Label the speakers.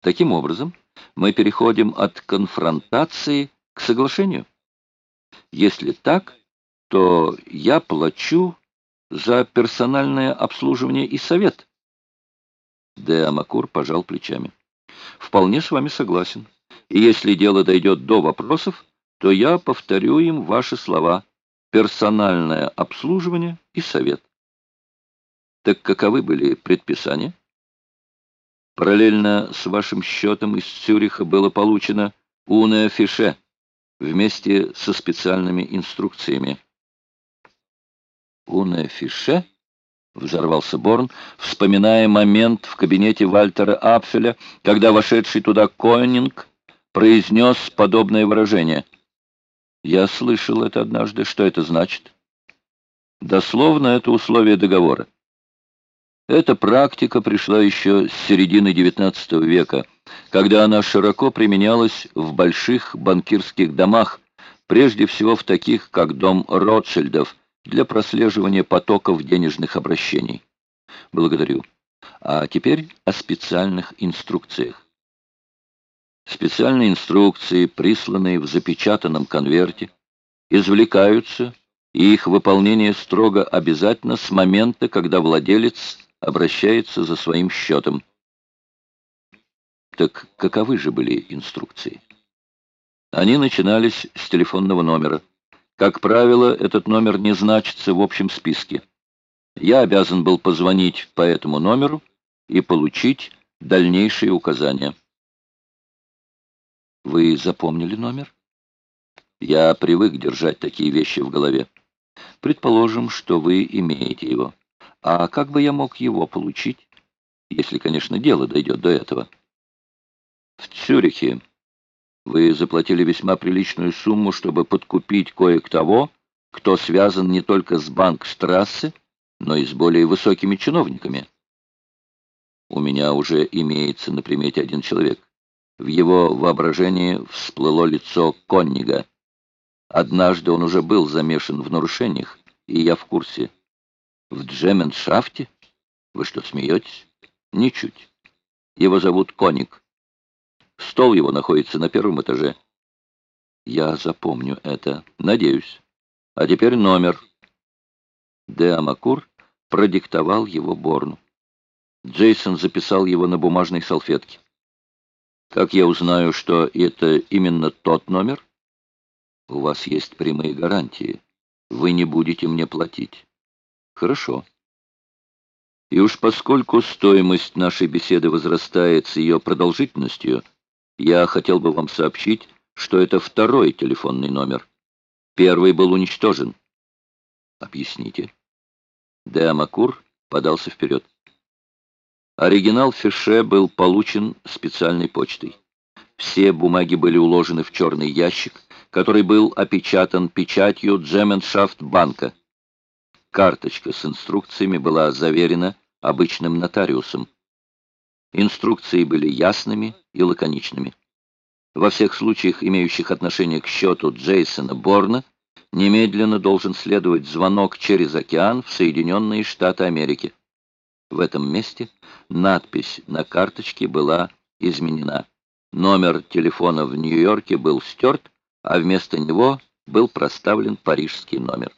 Speaker 1: Таким образом, мы переходим от конфронтации к соглашению. Если так, то я плачу за персональное обслуживание и совет. Де Амакур пожал плечами. Вполне с вами согласен. И если дело дойдет до вопросов, то я повторю им ваши слова. Персональное обслуживание и совет. Так каковы были предписания? Параллельно с вашим счетом из Цюриха было получено уне фише вместе со специальными инструкциями. Уне фише? Взорвался Борн, вспоминая момент в кабинете Вальтера Апфеля, когда вошедший туда Коэнинг произнес подобное выражение. Я слышал это однажды. Что это значит? Дословно это условие договора. Эта практика пришла еще с середины XIX века, когда она широко применялась в больших банкирских домах, прежде всего в таких, как дом Ротшильдов, для прослеживания потоков денежных обращений. Благодарю. А теперь о специальных инструкциях. Специальные инструкции, присланные в запечатанном конверте, извлекаются, и их выполнение строго обязательно с момента, когда владелец обращается за своим счетом. Так каковы же были инструкции? Они начинались с телефонного номера. Как правило, этот номер не значится в общем списке. Я обязан был позвонить по этому номеру и получить дальнейшие указания. Вы запомнили номер? Я привык держать такие вещи в голове. Предположим, что вы имеете его. А как бы я мог его получить, если, конечно, дело дойдет до этого? В Цюрихе вы заплатили весьма приличную сумму, чтобы подкупить кое-кого, кто связан не только с Банкстрассе, но и с более высокими чиновниками. У меня уже имеется на примете один человек. В его воображении всплыло лицо Коннига. Однажды он уже был замешан в нарушениях, и я в курсе. В Джеменшафте? Вы что, смеетесь? Ничуть. Его зовут Коник. Стол его находится на первом этаже. Я запомню это. Надеюсь. А теперь номер. Де Амакур продиктовал его Борну. Джейсон записал его на бумажной салфетке. Как я узнаю, что это именно тот номер? У вас есть прямые гарантии. Вы не будете мне платить. Хорошо. И уж поскольку стоимость нашей беседы возрастает с ее продолжительностью, я хотел бы вам сообщить, что это второй телефонный номер. Первый был уничтожен. Объясните. Деамакур подался вперед. Оригинал Фише был получен специальной почтой. Все бумаги были уложены в черный ящик, который был опечатан печатью Джеменшафт банка. Карточка с инструкциями была заверена обычным нотариусом. Инструкции были ясными и лаконичными. Во всех случаях, имеющих отношение к счету Джейсона Борна, немедленно должен следовать звонок через океан в Соединенные Штаты Америки. В этом месте надпись на карточке была изменена. Номер телефона в Нью-Йорке был стерт, а вместо него был проставлен парижский номер.